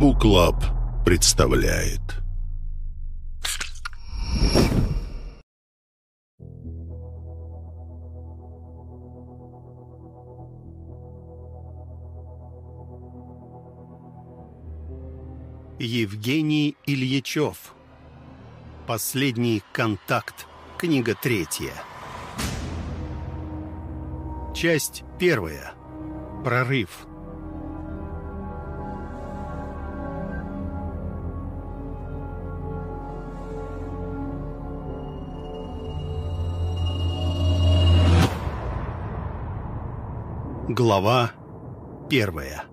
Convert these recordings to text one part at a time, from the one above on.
Буклаб представляет. Евгений Ильичев. Последний контакт. Книга третья. Часть первая. Прорыв. Глава первая.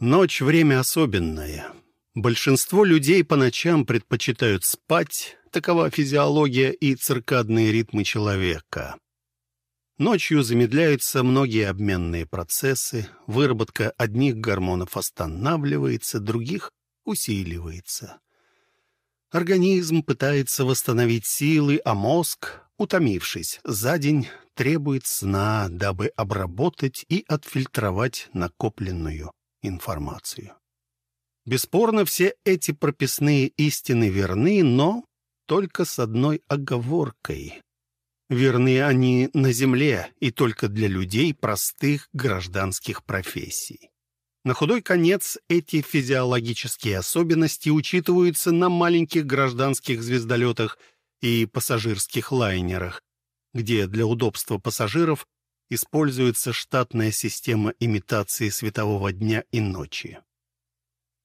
Ночь — время особенное. Большинство людей по ночам предпочитают спать, такова физиология и циркадные ритмы человека. Ночью замедляются многие обменные процессы, выработка одних гормонов останавливается, других усиливается. Организм пытается восстановить силы, а мозг, утомившись за день, требует сна, дабы обработать и отфильтровать накопленную информацию. Бесспорно, все эти прописные истины верны, но только с одной оговоркой. Верны они на Земле и только для людей простых гражданских профессий. На худой конец эти физиологические особенности учитываются на маленьких гражданских звездолетах и пассажирских лайнерах, где для удобства пассажиров используется штатная система имитации светового дня и ночи.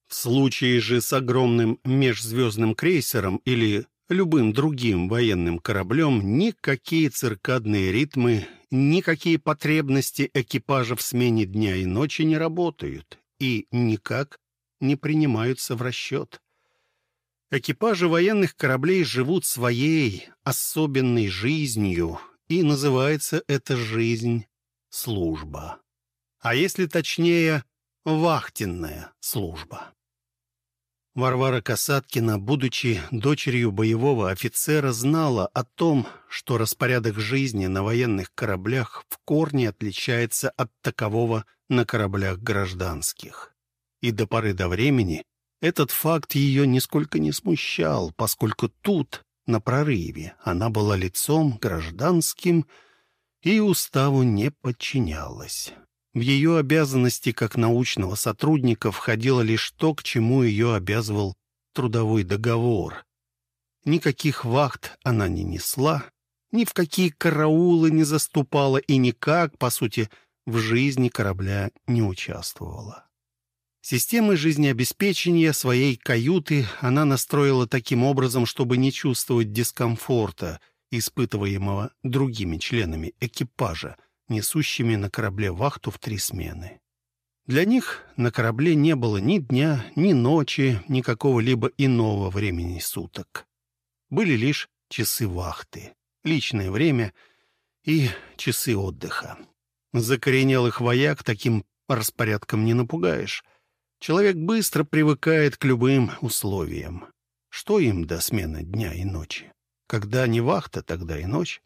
В случае же с огромным межзвездным крейсером или любым другим военным кораблем никакие циркадные ритмы, никакие потребности экипажа в смене дня и ночи не работают и никак не принимаются в расчет. Экипажи военных кораблей живут своей особенной жизнью, и называется эта жизнь служба. А если точнее, вахтенная служба. Варвара Касаткина, будучи дочерью боевого офицера, знала о том, что распорядок жизни на военных кораблях в корне отличается от такового на кораблях гражданских. И до поры до времени этот факт ее нисколько не смущал, поскольку тут, на прорыве, она была лицом гражданским и уставу не подчинялась. В ее обязанности как научного сотрудника входило лишь то, к чему ее обязывал трудовой договор. Никаких вахт она не несла, ни в какие караулы не заступала и никак, по сути, в жизни корабля не участвовала. Системы жизнеобеспечения своей каюты она настроила таким образом, чтобы не чувствовать дискомфорта, испытываемого другими членами экипажа, несущими на корабле вахту в три смены. Для них на корабле не было ни дня, ни ночи, ни какого-либо иного времени суток. Были лишь часы вахты, личное время и часы отдыха. Закоренелых вояк таким распорядком не напугаешь. Человек быстро привыкает к любым условиям. Что им до смены дня и ночи? Когда не вахта, тогда и ночь.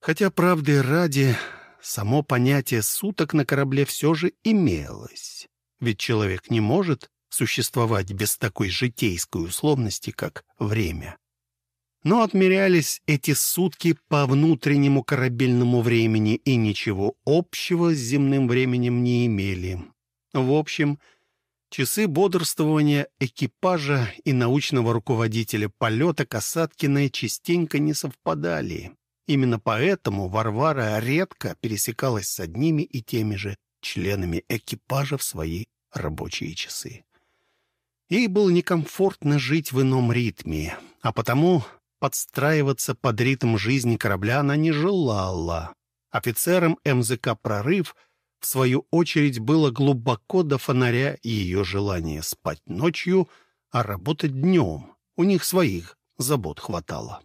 Хотя, правды ради, само понятие суток на корабле все же имелось. Ведь человек не может существовать без такой житейской условности, как время. Но отмерялись эти сутки по внутреннему корабельному времени и ничего общего с земным временем не имели. В общем, Часы бодрствования экипажа и научного руководителя полета Касаткиной частенько не совпадали. Именно поэтому Варвара редко пересекалась с одними и теми же членами экипажа в свои рабочие часы. Ей было некомфортно жить в ином ритме, а потому подстраиваться под ритм жизни корабля она не желала. Офицерам МЗК «Прорыв» — в свою очередь, было глубоко до фонаря ее желание спать ночью, а работать днем. У них своих забот хватало.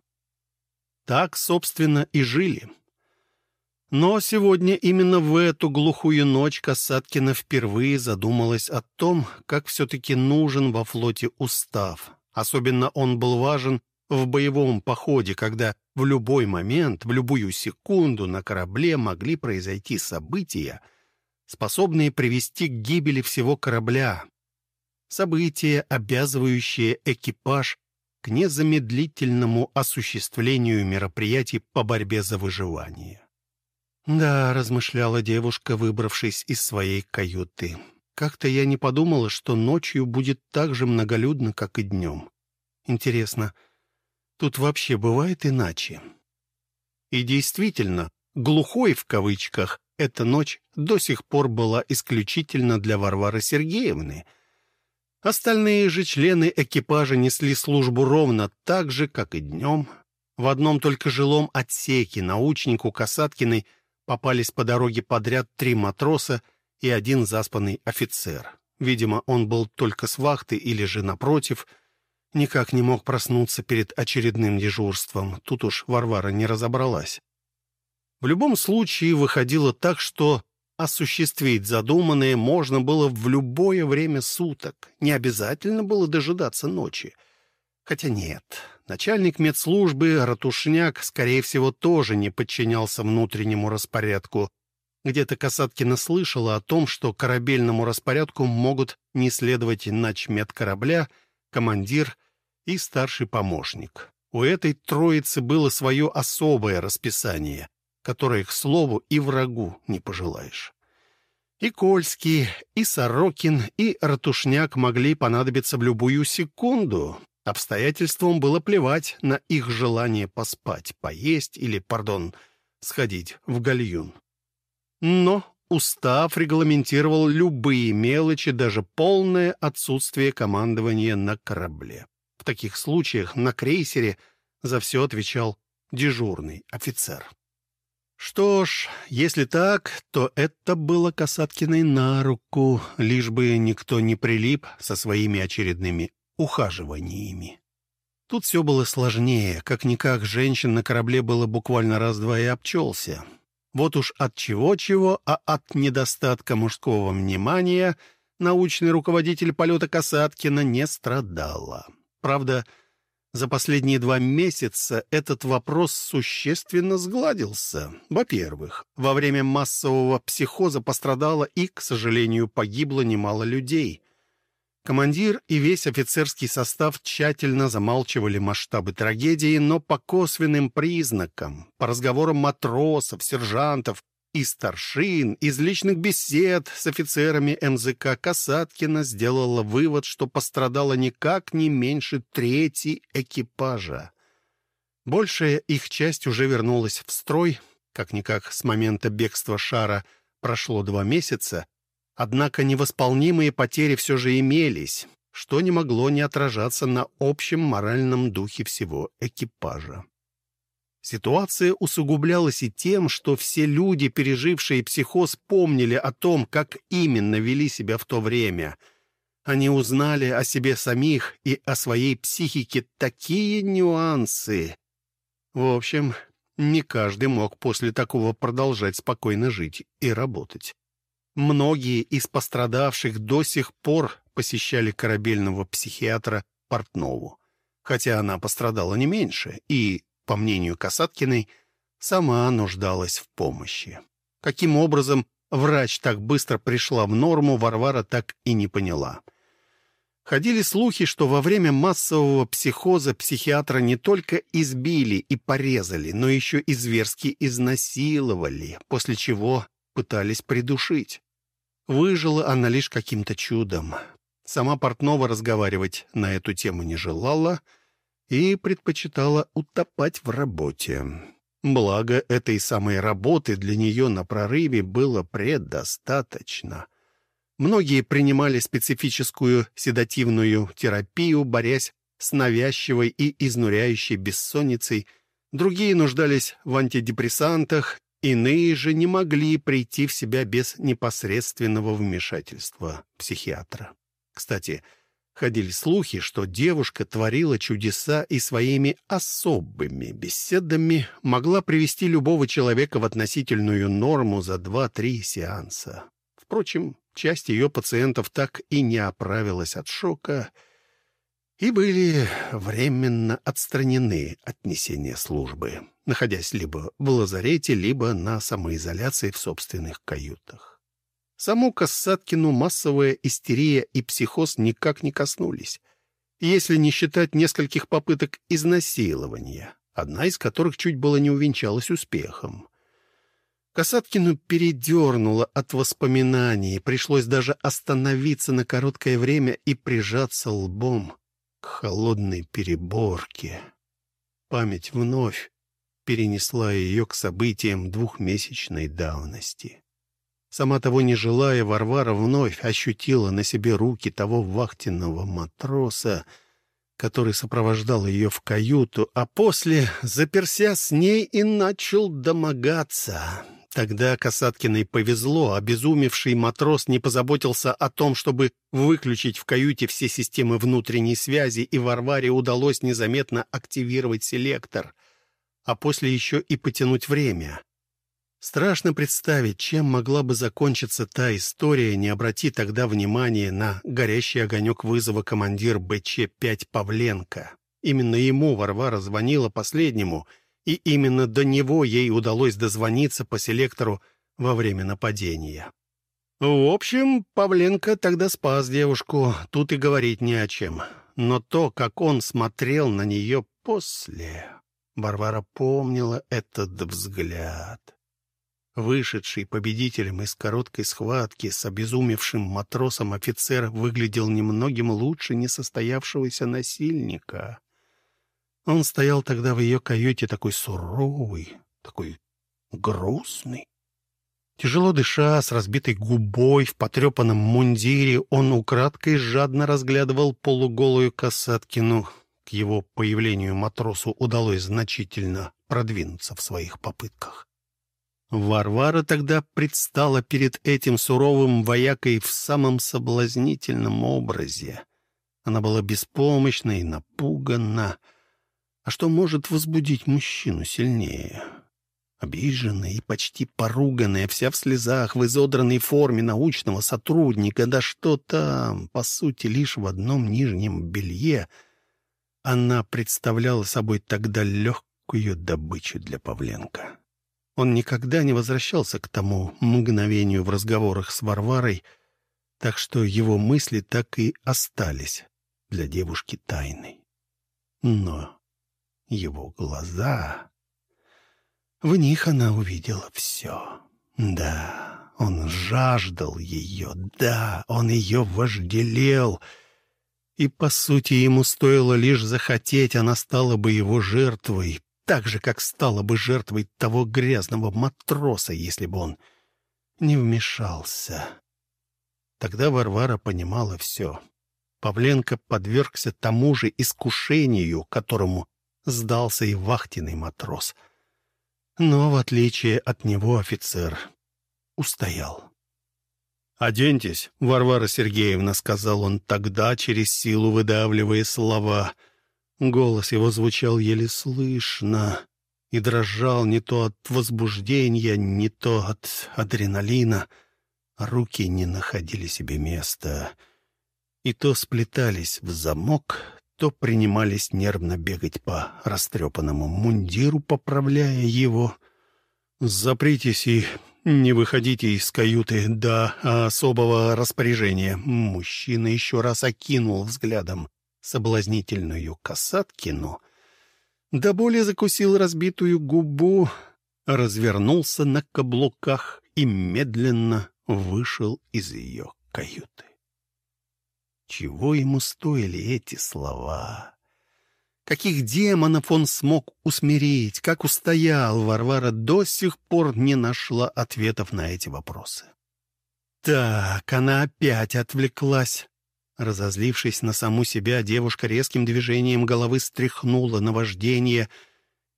Так, собственно, и жили. Но сегодня именно в эту глухую ночь Касаткина впервые задумалась о том, как все-таки нужен во флоте устав. Особенно он был важен в боевом походе, когда в любой момент, в любую секунду на корабле могли произойти события, способные привести к гибели всего корабля. Событие, обязывающее экипаж к незамедлительному осуществлению мероприятий по борьбе за выживание. «Да», — размышляла девушка, выбравшись из своей каюты, — «как-то я не подумала, что ночью будет так же многолюдно, как и днем. Интересно, тут вообще бывает иначе?» И действительно, «глухой» в кавычках эта ночь до сих пор была исключительно для Варвары Сергеевны — Остальные же члены экипажа несли службу ровно так же, как и днем. В одном только жилом отсеке научнику Касаткиной попались по дороге подряд три матроса и один заспанный офицер. Видимо, он был только с вахты или же, напротив, никак не мог проснуться перед очередным дежурством. Тут уж Варвара не разобралась. В любом случае выходило так, что Осуществить задуманное можно было в любое время суток. Не обязательно было дожидаться ночи. Хотя нет, начальник медслужбы Ратушняк, скорее всего, тоже не подчинялся внутреннему распорядку. Где-то Касаткина слышала о том, что корабельному распорядку могут не следовать начмед корабля, командир и старший помощник. У этой троицы было свое особое расписание которое, к слову, и врагу не пожелаешь. И Кольский, и Сорокин, и Ратушняк могли понадобиться в любую секунду. Обстоятельствам было плевать на их желание поспать, поесть или, пардон, сходить в гальюн. Но устав регламентировал любые мелочи, даже полное отсутствие командования на корабле. В таких случаях на крейсере за все отвечал дежурный офицер. Что ж, если так, то это было Касаткиной на руку, лишь бы никто не прилип со своими очередными ухаживаниями. Тут все было сложнее. Как-никак женщин на корабле было буквально раз-два и обчелся. Вот уж от чего-чего, а от недостатка мужского внимания научный руководитель полета Касаткина не страдала. Правда, за последние два месяца этот вопрос существенно сгладился. Во-первых, во время массового психоза пострадало и, к сожалению, погибло немало людей. Командир и весь офицерский состав тщательно замалчивали масштабы трагедии, но по косвенным признакам, по разговорам матросов, сержантов и старшин, из личных бесед с офицерами МЗК Касаткина сделала вывод, что пострадало никак не меньше трети экипажа. Большая их часть уже вернулась в строй, как-никак с момента бегства шара прошло два месяца, однако невосполнимые потери все же имелись, что не могло не отражаться на общем моральном духе всего экипажа. Ситуация усугублялась и тем, что все люди, пережившие психоз, помнили о том, как именно вели себя в то время. Они узнали о себе самих и о своей психике такие нюансы. В общем, не каждый мог после такого продолжать спокойно жить и работать. Многие из пострадавших до сих пор посещали корабельного психиатра Портнову, хотя она пострадала не меньше и по мнению Касаткиной, сама нуждалась в помощи. Каким образом врач так быстро пришла в норму, Варвара так и не поняла. Ходили слухи, что во время массового психоза психиатра не только избили и порезали, но еще и зверски изнасиловали, после чего пытались придушить. Выжила она лишь каким-то чудом. Сама Портнова разговаривать на эту тему не желала — и предпочитала утопать в работе. Благо, этой самой работы для нее на прорыве было предостаточно. Многие принимали специфическую седативную терапию, борясь с навязчивой и изнуряющей бессонницей, другие нуждались в антидепрессантах, иные же не могли прийти в себя без непосредственного вмешательства психиатра. Кстати, Ходили слухи, что девушка творила чудеса и своими особыми беседами могла привести любого человека в относительную норму за два-три сеанса. Впрочем, часть ее пациентов так и не оправилась от шока и были временно отстранены от несения службы, находясь либо в лазарете, либо на самоизоляции в собственных каютах. Саму Касаткину массовая истерия и психоз никак не коснулись, если не считать нескольких попыток изнасилования, одна из которых чуть было не увенчалась успехом. Касаткину передернуло от воспоминаний, пришлось даже остановиться на короткое время и прижаться лбом к холодной переборке. Память вновь перенесла ее к событиям двухмесячной давности. Сама того не желая, Варвара вновь ощутила на себе руки того вахтенного матроса, который сопровождал ее в каюту, а после заперся с ней и начал домогаться. Тогда Касаткиной повезло, обезумевший матрос не позаботился о том, чтобы выключить в каюте все системы внутренней связи, и Варваре удалось незаметно активировать селектор, а после еще и потянуть время. Страшно представить, чем могла бы закончиться та история, не обрати тогда внимания на горящий огонек вызова командир БЧ-5 Павленко. Именно ему Варвара звонила последнему — и именно до него ей удалось дозвониться по селектору во время нападения. В общем, Павленко тогда спас девушку, тут и говорить не о чем. Но то, как он смотрел на нее после... Варвара помнила этот взгляд. Вышедший победителем из короткой схватки с обезумевшим матросом офицер выглядел немногим лучше несостоявшегося насильника. Он стоял тогда в ее каюте такой суровый, такой грустный. Тяжело дыша, с разбитой губой, в потрепанном мундире, он украдкой жадно разглядывал полуголую Касаткину. К его появлению матросу удалось значительно продвинуться в своих попытках. Варвара тогда предстала перед этим суровым воякой в самом соблазнительном образе. Она была беспомощна и напугана, а что может возбудить мужчину сильнее? Обиженная и почти поруганная, вся в слезах, в изодранной форме научного сотрудника, да что там, по сути, лишь в одном нижнем белье, она представляла собой тогда легкую добычу для Павленко. Он никогда не возвращался к тому мгновению в разговорах с Варварой, так что его мысли так и остались для девушки тайной. Но его глаза. В них она увидела все. Да, он жаждал ее, да, он ее вожделел. И, по сути, ему стоило лишь захотеть, она стала бы его жертвой, так же, как стала бы жертвой того грязного матроса, если бы он не вмешался. Тогда Варвара понимала все. Павленко подвергся тому же искушению, которому сдался и вахтенный матрос. Но, в отличие от него, офицер устоял. «Оденьтесь, Варвара Сергеевна», — сказал он тогда, через силу выдавливая слова. Голос его звучал еле слышно и дрожал не то от возбуждения, не то от адреналина. Руки не находили себе места и то сплетались в замок, то принимались нервно бегать по растрепанному мундиру, поправляя его. «Запритесь и не выходите из каюты до особого распоряжения». Мужчина еще раз окинул взглядом соблазнительную Касаткину, до боли закусил разбитую губу, развернулся на каблуках и медленно вышел из ее каюты. Чего ему стоили эти слова? Каких демонов он смог усмирить? Как устоял? Варвара до сих пор не нашла ответов на эти вопросы. Так, она опять отвлеклась. Разозлившись на саму себя, девушка резким движением головы стряхнула наваждение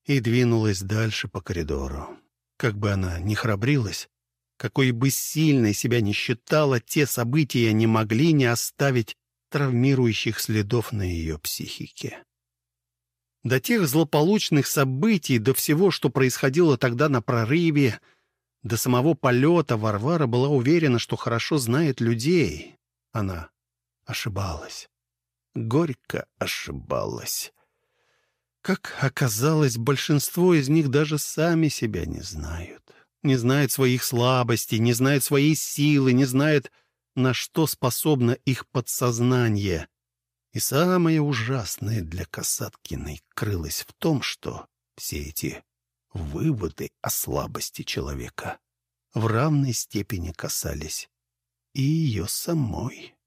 и двинулась дальше по коридору. Как бы она ни храбрилась, какой бы сильной себя ни считала, те события не могли не оставить травмирующих следов на ее психике. До тех злополучных событий, до всего, что происходило тогда на прорыве, до самого полета Варвара была уверена, что хорошо знает людей. Она ошибалась. Горько ошибалась. Как оказалось, большинство из них даже сами себя не знают. не знает своих слабостей, не знает своей силы, не знает, на что способно их подсознание. И самое ужасное для Касаткиной крылось в том, что все эти выводы о слабости человека в равной степени касались и ее самой.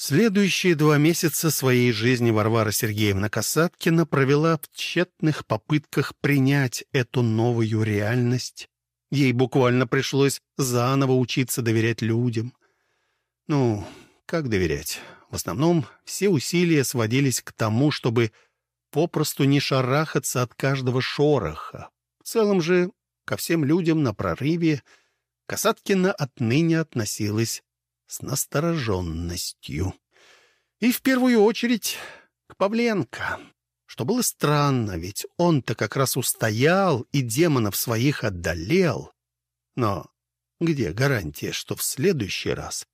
Следующие два месяца своей жизни Варвара Сергеевна Касаткина провела в тщетных попытках принять эту новую реальность. Ей буквально пришлось заново учиться доверять людям. Ну, как доверять? В основном все усилия сводились к тому, чтобы попросту не шарахаться от каждого шороха. В целом же ко всем людям на прорыве Касаткина отныне относилась с настороженностью. И в первую очередь к Павленко, что было странно, ведь он-то как раз устоял и демонов своих отдалел. Но где гарантия, что в следующий раз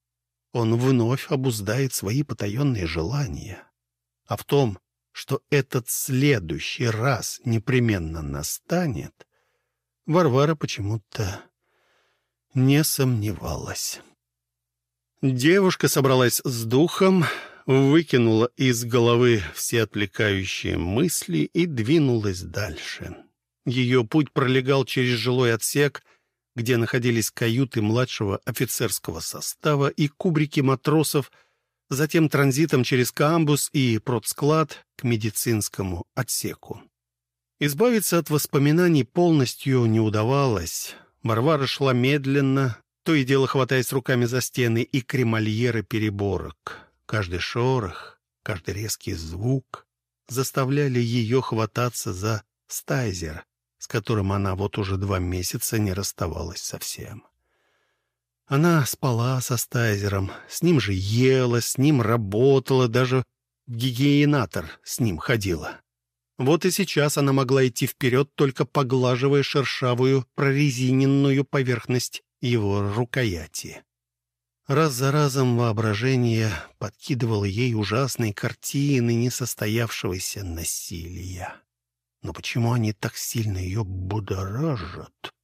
он вновь обуздает свои потаенные желания? А в том, что этот следующий раз непременно настанет, Варвара почему-то не сомневалась. Девушка собралась с духом, выкинула из головы все отвлекающие мысли и двинулась дальше. Ее путь пролегал через жилой отсек, где находились каюты младшего офицерского состава и кубрики матросов, затем транзитом через камбус и продсклад к медицинскому отсеку. Избавиться от воспоминаний полностью не удавалось. Варвара шла медленно, то и дело хватаясь руками за стены и кремольеры переборок. Каждый шорох, каждый резкий звук заставляли ее хвататься за стайзер, с которым она вот уже два месяца не расставалась совсем. Она спала со стайзером, с ним же ела, с ним работала, даже в гигиенатор с ним ходила. Вот и сейчас она могла идти вперед, только поглаживая шершавую прорезиненную поверхность его рукояти. Раз за разом воображение подкидывало ей ужасные картины несостоявшегося насилия. Но почему они так сильно ее будоражат?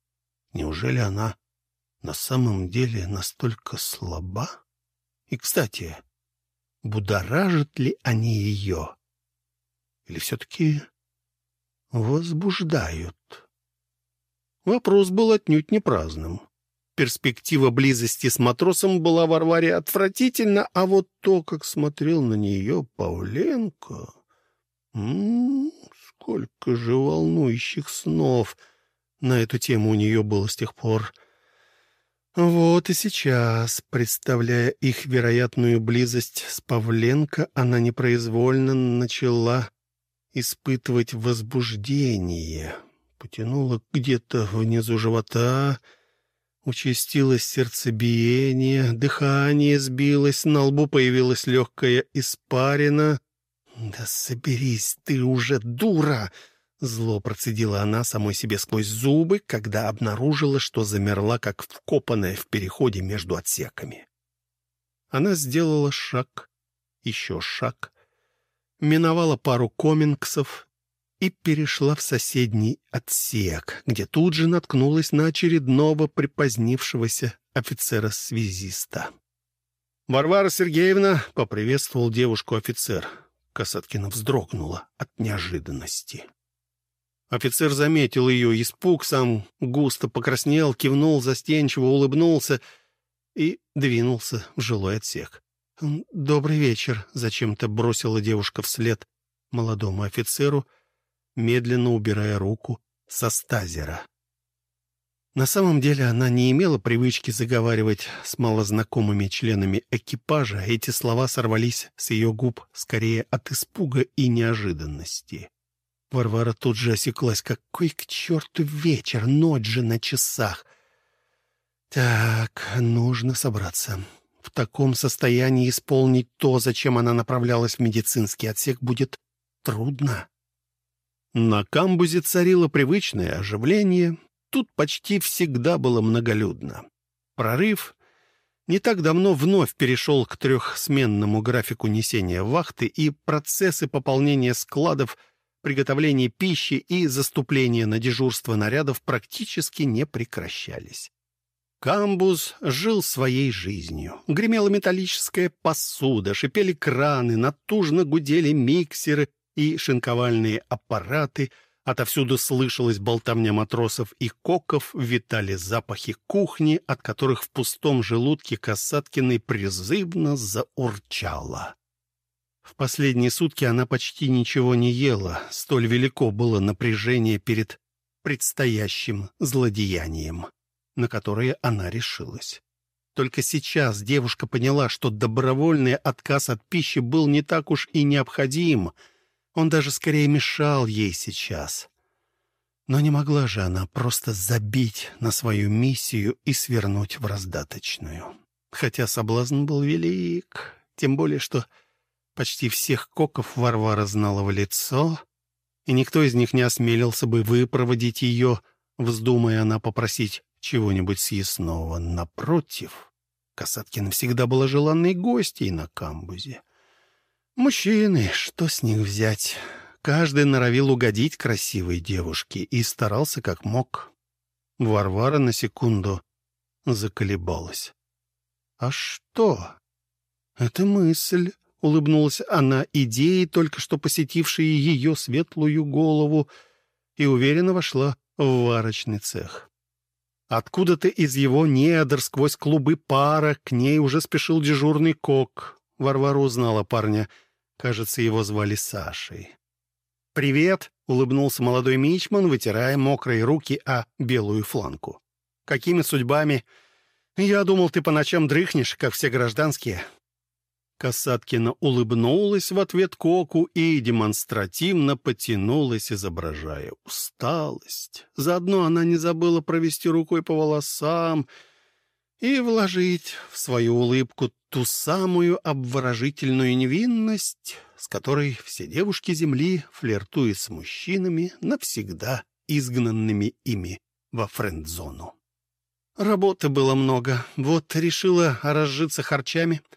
Неужели она на самом деле настолько слаба? И, кстати, будоражат ли они ее? Или все-таки возбуждают? Вопрос был отнюдь не праздным. Перспектива близости с матросом была Варваре отвратительна, а вот то, как смотрел на нее Павленко... М -м, сколько же волнующих снов на эту тему у нее было с тех пор. Вот и сейчас, представляя их вероятную близость с Павленко, она непроизвольно начала испытывать возбуждение. Потянула где-то внизу живота Участилось сердцебиение, дыхание сбилось, на лбу появилась легкая испарина. «Да соберись ты уже, дура!» Зло процедила она самой себе сквозь зубы, когда обнаружила, что замерла, как вкопанная в переходе между отсеками. Она сделала шаг, еще шаг, миновала пару комингсов и перешла в соседний отсек, где тут же наткнулась на очередного припозднившегося офицера-связиста. «Варвара Сергеевна!» — поприветствовал девушку офицер. Касаткина вздрогнула от неожиданности. Офицер заметил ее испуг, сам густо покраснел, кивнул, застенчиво улыбнулся и двинулся в жилой отсек. «Добрый вечер», — зачем-то бросила девушка вслед молодому офицеру — медленно убирая руку со стазера. На самом деле она не имела привычки заговаривать с малознакомыми членами экипажа. Эти слова сорвались с ее губ скорее от испуга и неожиданности. Варвара тут же осеклась. Какой к черту вечер, ночь же на часах. Так, нужно собраться. В таком состоянии исполнить то, зачем она направлялась в медицинский отсек, будет трудно. На камбузе царило привычное оживление. Тут почти всегда было многолюдно. Прорыв не так давно вновь перешел к трехсменному графику несения вахты, и процессы пополнения складов приготовление пищи и заступление на дежурство нарядов практически не прекращались. Камбуз жил своей жизнью. Гремела металлическая посуда, шипели краны, натужно гудели миксеры и шинковальные аппараты. Отовсюду слышалась болтовня матросов и коков, витали запахи кухни, от которых в пустом желудке Касаткиной призывно заурчало. В последние сутки она почти ничего не ела, столь велико было напряжение перед предстоящим злодеянием на которое она решилась. Только сейчас девушка поняла, что добровольный отказ от пищи был не так уж и необходим. Он даже скорее мешал ей сейчас. Но не могла же она просто забить на свою миссию и свернуть в раздаточную. Хотя соблазн был велик, тем более, что почти всех коков Варвара знала в лицо, и никто из них не осмелился бы выпроводить ее, вздумая она попросить чего-нибудь съестного. Напротив, Касаткина всегда была желанной гостьей на камбузе. Мужчины, что с них взять? Каждый норовил угодить красивой девушке и старался как мог. Варвара на секунду заколебалась. «А что?» «Это мысль», — улыбнулась она идеей, только что посетившей ее светлую голову, и уверенно вошла в варочный цех. Откуда-то из его недр сквозь клубы пара к ней уже спешил дежурный кок. Варвара узнала парня. Кажется, его звали Сашей. «Привет!» — улыбнулся молодой мичман, вытирая мокрые руки о белую фланку. «Какими судьбами? Я думал, ты по ночам дрыхнешь, как все гражданские. Касаткина улыбнулась в ответ Коку и демонстративно потянулась, изображая усталость. Заодно она не забыла провести рукой по волосам и вложить в свою улыбку ту самую обворожительную невинность, с которой все девушки Земли флиртуют с мужчинами, навсегда изгнанными ими во френд-зону. Работы было много, вот решила разжиться харчами —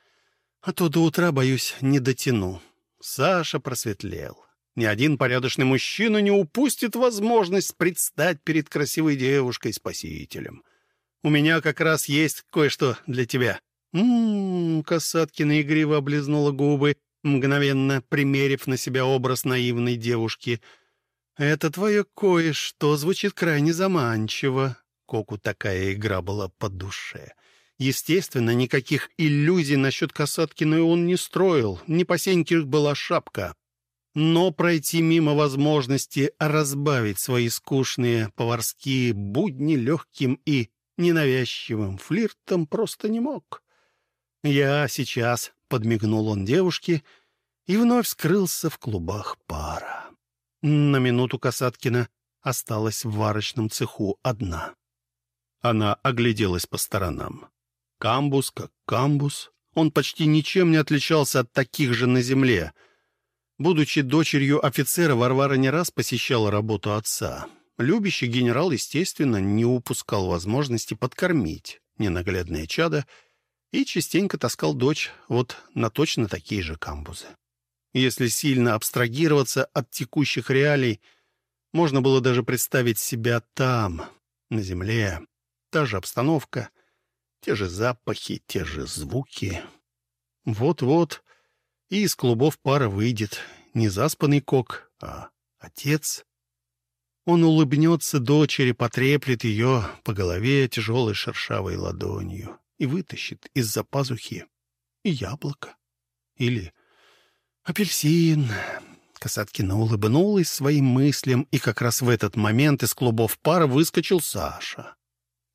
а то до утра, боюсь, не дотяну. Саша просветлел. Ни один порядочный мужчина не упустит возможность предстать перед красивой девушкой-спасителем. У меня как раз есть кое-что для тебя. М-м-м, Касаткина игриво облизнула губы, мгновенно примерив на себя образ наивной девушки. Это твое кое-что звучит крайне заманчиво. Коку такая игра была по душе. Естественно, никаких иллюзий насчет Касаткиной он не строил, не по сеньке была шапка. Но пройти мимо возможности разбавить свои скучные поварские будни легким и ненавязчивым флиртом просто не мог. «Я сейчас», — подмигнул он девушке, и вновь скрылся в клубах пара. На минуту Касаткина осталась в варочном цеху одна. Она огляделась по сторонам. Камбус как камбус. Он почти ничем не отличался от таких же на земле. Будучи дочерью офицера, Варвара не раз посещала работу отца. Любящий генерал, естественно, не упускал возможности подкормить ненаглядное чадо и частенько таскал дочь вот на точно такие же камбузы. Если сильно абстрагироваться от текущих реалий, можно было даже представить себя там, на земле. Та же обстановка — те же запахи, те же звуки. Вот-вот и из клубов пара выйдет не заспанный кок, а отец. Он улыбнется дочери, потреплет ее по голове тяжелой шершавой ладонью и вытащит из-за пазухи яблоко или апельсин. Касаткина улыбнулась своим мыслям, и как раз в этот момент из клубов пара выскочил Саша.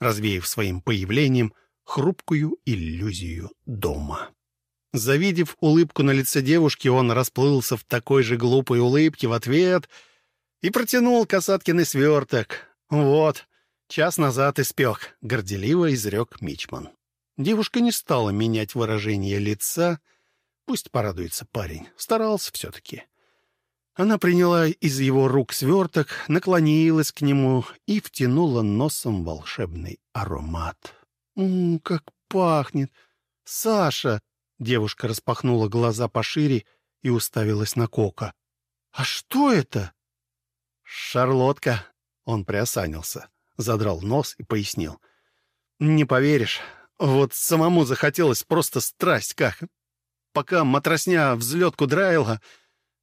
Развеяв своим появлением — хрупкую иллюзию дома. Завидев улыбку на лице девушки, он расплылся в такой же глупой улыбке в ответ и протянул Касаткиный сверток. «Вот, час назад испек», — горделиво изрек Мичман. Девушка не стала менять выражение лица. Пусть порадуется парень. Старался все-таки. Она приняла из его рук сверток, наклонилась к нему и втянула носом волшебный аромат. «Ммм, как пахнет! Саша!» Девушка распахнула глаза пошире и уставилась на Кока. «А что это?» «Шарлотка!» — он приосанился, задрал нос и пояснил. «Не поверишь, вот самому захотелось просто страсть как. Пока матросня взлетку драила,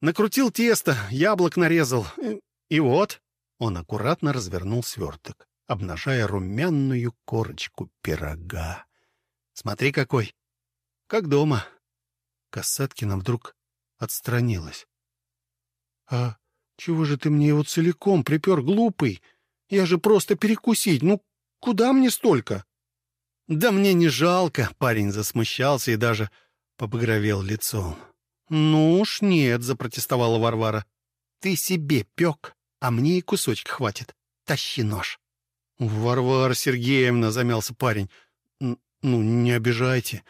накрутил тесто, яблок нарезал, и, и вот...» Он аккуратно развернул сверток, обнажая румяную корочку пирога. «Смотри какой! Как дома!» Касаткина вдруг отстранилась. «А чего же ты мне его целиком припер, глупый? Я же просто перекусить. Ну, куда мне столько?» «Да мне не жалко», — парень засмущался и даже побагровел лицом. «Ну уж нет», — запротестовала Варвара. «Ты себе пек, а мне и кусочка хватит. Тащи нож». «Варвара Сергеевна», — замялся парень, — «ну, не обижайте.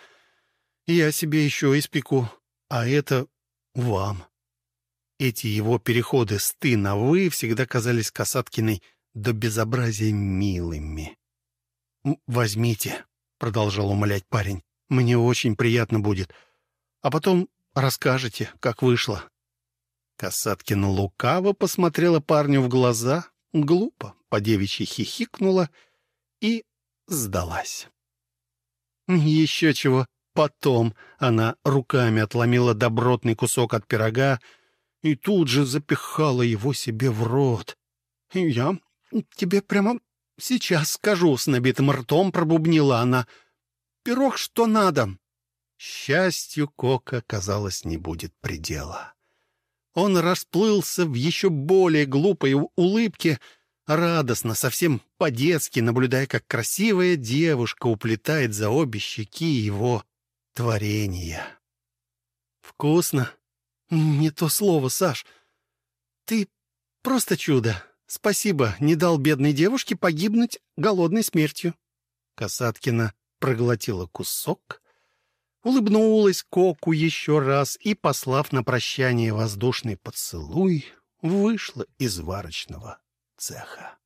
Я себе еще испеку, а это вам». Эти его переходы с «ты» на «вы» всегда казались Касаткиной до безобразия милыми. «Возьмите», — продолжал умолять парень, — «мне очень приятно будет. А потом расскажете, как вышло». Касаткина лукаво посмотрела парню в глаза, глупо, по-девичьи хихикнула и сдалась. Еще чего, потом она руками отломила добротный кусок от пирога, и тут же запихала его себе в рот. «Я тебе прямо сейчас скажу», — с набитым ртом пробубнила она. «Пирог что надо». Счастью Кока, казалось, не будет предела. Он расплылся в еще более глупой улыбке, радостно, совсем по-детски, наблюдая, как красивая девушка уплетает за обе щеки его творения. «Вкусно», «Не то слово, Саш. Ты просто чудо. Спасибо, не дал бедной девушке погибнуть голодной смертью». Касаткина проглотила кусок, улыбнулась Коку еще раз и, послав на прощание воздушный поцелуй, вышла из варочного цеха.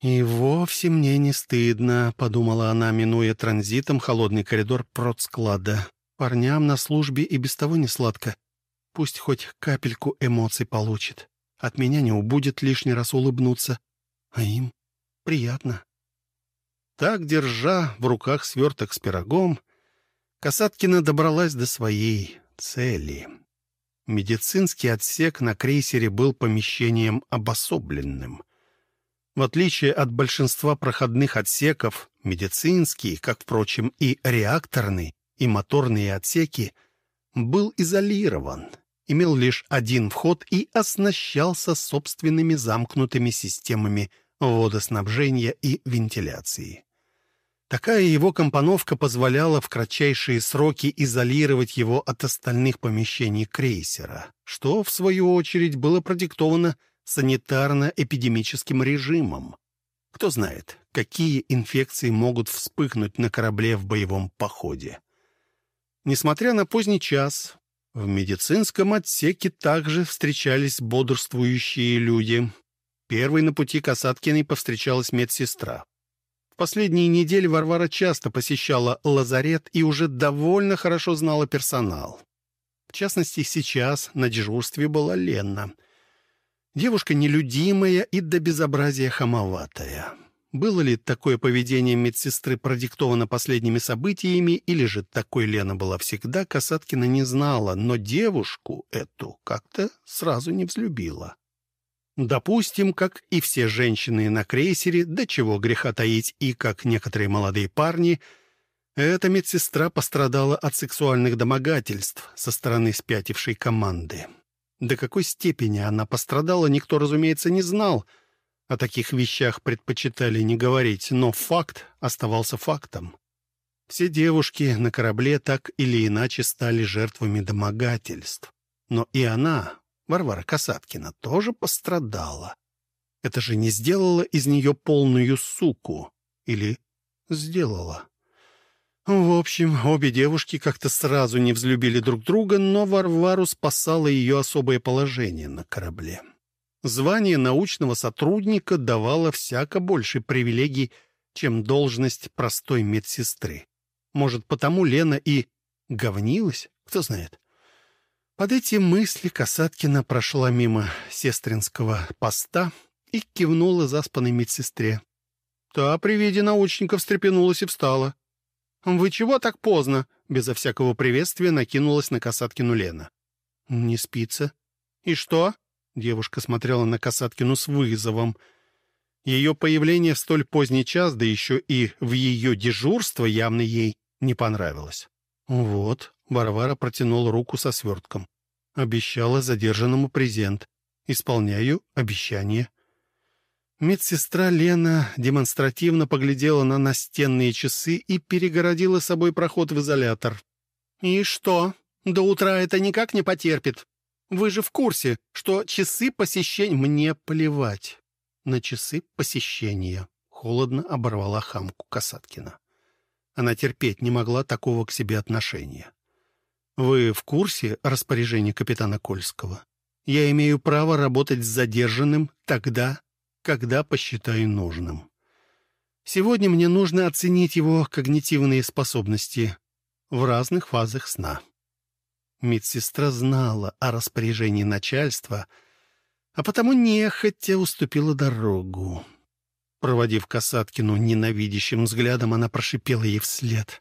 «И вовсе мне не стыдно», — подумала она, минуя транзитом холодный коридор продсклада. «Парням на службе и без того не сладко. Пусть хоть капельку эмоций получит. От меня не убудет лишний раз улыбнуться. А им приятно. Так, держа в руках сверток с пирогом, Касаткина добралась до своей цели. Медицинский отсек на крейсере был помещением обособленным. В отличие от большинства проходных отсеков, медицинский, как, впрочем, и реакторный, и моторные отсеки, был изолирован — имел лишь один вход и оснащался собственными замкнутыми системами водоснабжения и вентиляции. Такая его компоновка позволяла в кратчайшие сроки изолировать его от остальных помещений крейсера, что, в свою очередь, было продиктовано санитарно-эпидемическим режимом. Кто знает, какие инфекции могут вспыхнуть на корабле в боевом походе. Несмотря на поздний час, в медицинском отсеке также встречались бодрствующие люди. Первой на пути Касаткиной повстречалась медсестра. В последние недели Варвара часто посещала лазарет и уже довольно хорошо знала персонал. В частности, сейчас на дежурстве была Ленна. Девушка нелюдимая и до безобразия хамоватая. Было ли такое поведение медсестры продиктовано последними событиями, или же такой Лена была всегда, Касаткина не знала, но девушку эту как-то сразу не взлюбила. Допустим, как и все женщины на крейсере, до чего греха таить, и как некоторые молодые парни, эта медсестра пострадала от сексуальных домогательств со стороны спятившей команды. До какой степени она пострадала, никто, разумеется, не знал — о таких вещах предпочитали не говорить, но факт оставался фактом. Все девушки на корабле так или иначе стали жертвами домогательств. Но и она, Варвара Касаткина, тоже пострадала. Это же не сделало из нее полную суку. Или сделала. В общем, обе девушки как-то сразу не взлюбили друг друга, но Варвару спасало ее особое положение на корабле. Звание научного сотрудника давало всяко больше привилегий, чем должность простой медсестры. Может, потому Лена и говнилась, кто знает. Под эти мысли Касаткина прошла мимо сестринского поста и кивнула заспанной медсестре. Та при виде научника встрепенулась и встала. «Вы чего так поздно?» — безо всякого приветствия накинулась на Касаткину Лена. «Не спится». «И что?» — девушка смотрела на Касаткину с вызовом. Ее появление в столь поздний час, да еще и в ее дежурство, явно ей не понравилось. «Вот», — Варвара протянула руку со свертком. «Обещала задержанному презент. Исполняю обещание». Медсестра Лена демонстративно поглядела на настенные часы и перегородила собой проход в изолятор. «И что? До утра это никак не потерпит. Вы же в курсе, что часы посещения... Мне плевать на часы посещения», — холодно оборвала хамку Касаткина. Она терпеть не могла такого к себе отношения. «Вы в курсе распоряжения капитана Кольского? Я имею право работать с задержанным тогда, когда посчитаю нужным. Сегодня мне нужно оценить его когнитивные способности в разных фазах сна. Медсестра знала о распоряжении начальства, а потому нехотя уступила дорогу. Проводив Касаткину ненавидящим взглядом, она прошипела ей вслед.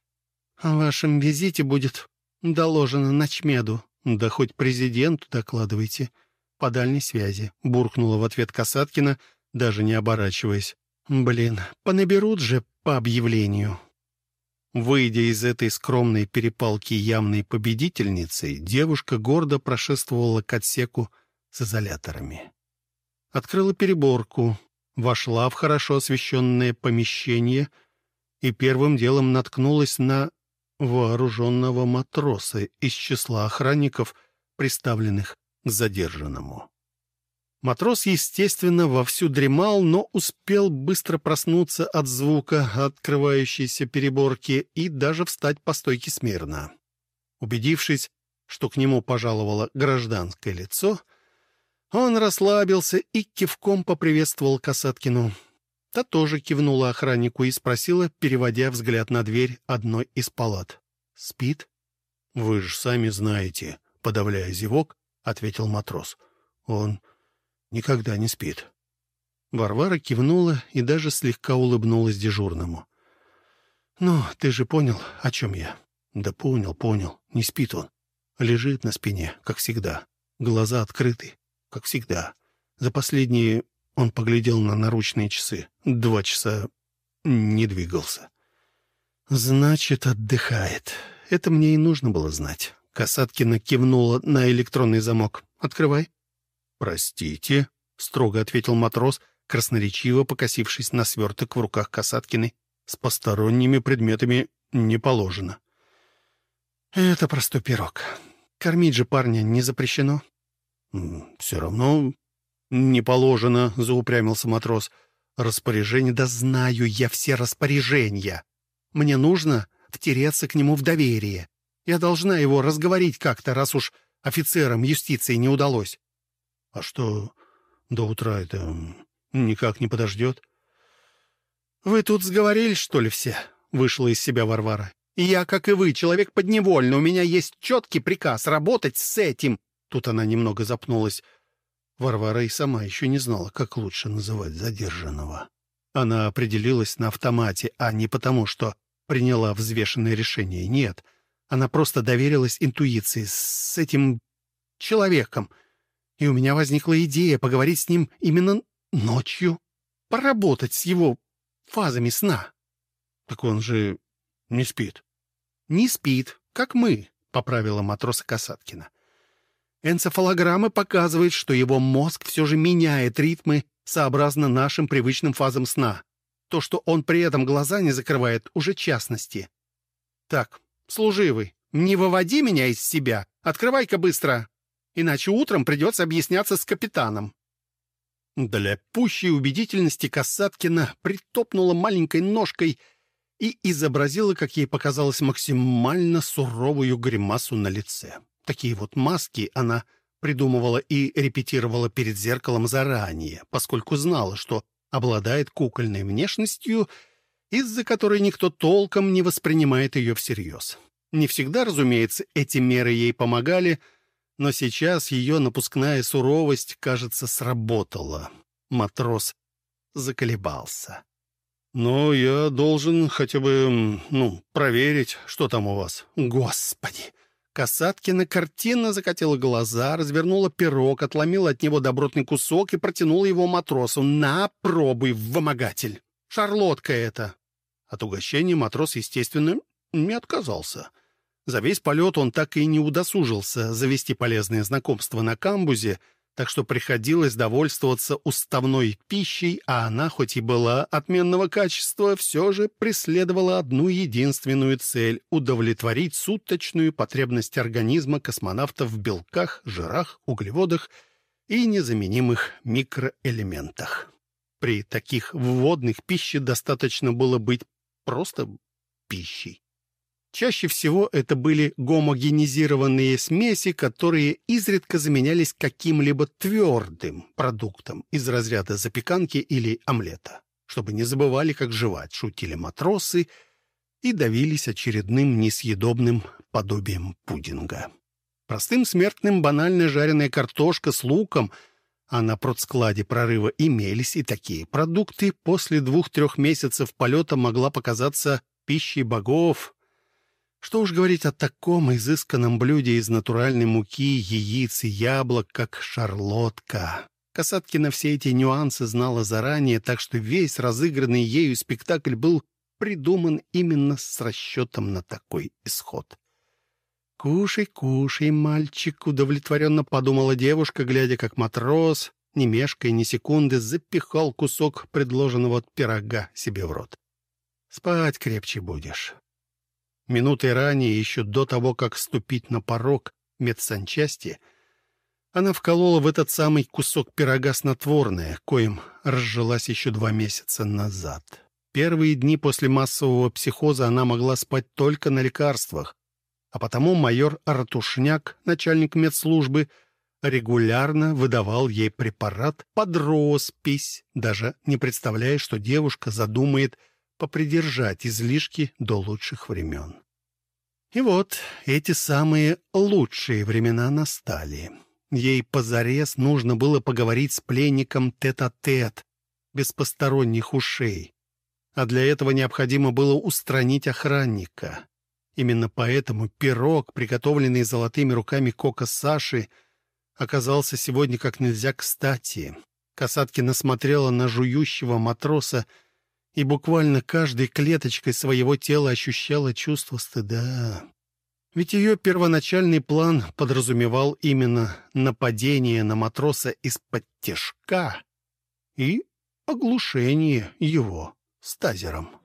«О вашем визите будет доложено Ночмеду. Да хоть президенту докладывайте. По дальней связи», — буркнула в ответ Касаткина, даже не оборачиваясь. «Блин, понаберут же по объявлению». Выйдя из этой скромной перепалки явной победительницей, девушка гордо прошествовала к отсеку с изоляторами. Открыла переборку, вошла в хорошо освещенное помещение и первым делом наткнулась на вооруженного матроса из числа охранников, приставленных к задержанному. Матрос, естественно, вовсю дремал, но успел быстро проснуться от звука открывающейся переборки и даже встать по стойке смирно. Убедившись, что к нему пожаловало гражданское лицо, он расслабился и кивком поприветствовал Касаткину. Та тоже кивнула охраннику и спросила, переводя взгляд на дверь одной из палат. «Спит?» «Вы же сами знаете», — подавляя зевок, ответил матрос. «Он никогда не спит». Варвара кивнула и даже слегка улыбнулась дежурному. «Ну, ты же понял, о чем я?» «Да понял, понял. Не спит он. Лежит на спине, как всегда. Глаза открыты, как всегда. За последние он поглядел на наручные часы. Два часа не двигался. «Значит, отдыхает. Это мне и нужно было знать». Касаткина кивнула на электронный замок. «Открывай». «Простите», — строго ответил матрос, красноречиво покосившись на сверток в руках Касаткиной. «С посторонними предметами не положено». «Это простой пирог. Кормить же парня не запрещено». «Все равно не положено», — заупрямился матрос. «Распоряжение, да знаю я все распоряжения. Мне нужно втереться к нему в доверие. Я должна его разговорить как-то, раз уж офицерам юстиции не удалось. А что до утра это никак не подождет? «Вы тут сговорились, что ли, все?» — вышла из себя Варвара. «Я, как и вы, человек подневольный. У меня есть четкий приказ работать с этим». Тут она немного запнулась. Варвара и сама еще не знала, как лучше называть задержанного. Она определилась на автомате, а не потому, что приняла взвешенное решение. Нет, она просто доверилась интуиции с этим человеком — и у меня возникла идея поговорить с ним именно ночью, поработать с его фазами сна. Так он же не спит. Не спит, как мы, поправила матроса Касаткина. Энцефалограмма показывает, что его мозг все же меняет ритмы сообразно нашим привычным фазам сна. То, что он при этом глаза не закрывает, уже частности. Так, служивый, не выводи меня из себя. Открывай-ка быстро иначе утром придется объясняться с капитаном». Для пущей убедительности Касаткина притопнула маленькой ножкой и изобразила, как ей показалось, максимально суровую гримасу на лице. Такие вот маски она придумывала и репетировала перед зеркалом заранее, поскольку знала, что обладает кукольной внешностью, из-за которой никто толком не воспринимает ее всерьез. Не всегда, разумеется, эти меры ей помогали — Но сейчас ее напускная суровость, кажется, сработала. Матрос заколебался. «Но я должен хотя бы, ну, проверить, что там у вас». «Господи!» Касаткина картинно закатила глаза, развернула пирог, отломила от него добротный кусок и протянула его матросу. «На, пробуй, вымогатель! Шарлотка это!» От угощения матрос, естественно, не отказался. За весь полет он так и не удосужился завести полезные знакомства на камбузе, так что приходилось довольствоваться уставной пищей, а она, хоть и была отменного качества, все же преследовала одну единственную цель — удовлетворить суточную потребность организма космонавтов в белках, жирах, углеводах и незаменимых микроэлементах. При таких вводных пище достаточно было быть просто пищей. Чаще всего это были гомогенизированные смеси, которые изредка заменялись каким-либо твердым продуктом из разряда запеканки или омлета. Чтобы не забывали, как жевать, шутили матросы и давились очередным несъедобным подобием пудинга. Простым смертным банальная жареная картошка с луком, а на продскладе прорыва имелись и такие продукты, после двух-трех месяцев полета могла показаться пищей богов, что уж говорить о таком изысканном блюде из натуральной муки, яиц и яблок, как шарлотка. Касаткина все эти нюансы знала заранее, так что весь разыгранный ею спектакль был придуман именно с расчетом на такой исход. «Кушай, кушай, мальчик», — удовлетворенно подумала девушка, глядя, как матрос, не мешкая ни секунды, запихал кусок предложенного пирога себе в рот. «Спать крепче будешь». Минутой ранее, еще до того, как ступить на порог медсанчасти, она вколола в этот самый кусок пирога снотворное, коим разжилась еще два месяца назад. Первые дни после массового психоза она могла спать только на лекарствах, а потому майор Артушняк, начальник медслужбы, регулярно выдавал ей препарат под роспись, даже не представляя, что девушка задумает попридержать излишки до лучших времен. И вот эти самые лучшие времена настали. Ей позарез нужно было поговорить с пленником тет-а-тет, -тет, без посторонних ушей. А для этого необходимо было устранить охранника. Именно поэтому пирог, приготовленный золотыми руками Кока Саши, оказался сегодня как нельзя кстати. Касаткина смотрела на жующего матроса и буквально каждой клеточкой своего тела ощущала чувство стыда. Ведь ее первоначальный план подразумевал именно нападение на матроса из-под тяжка и оглушение его стазером.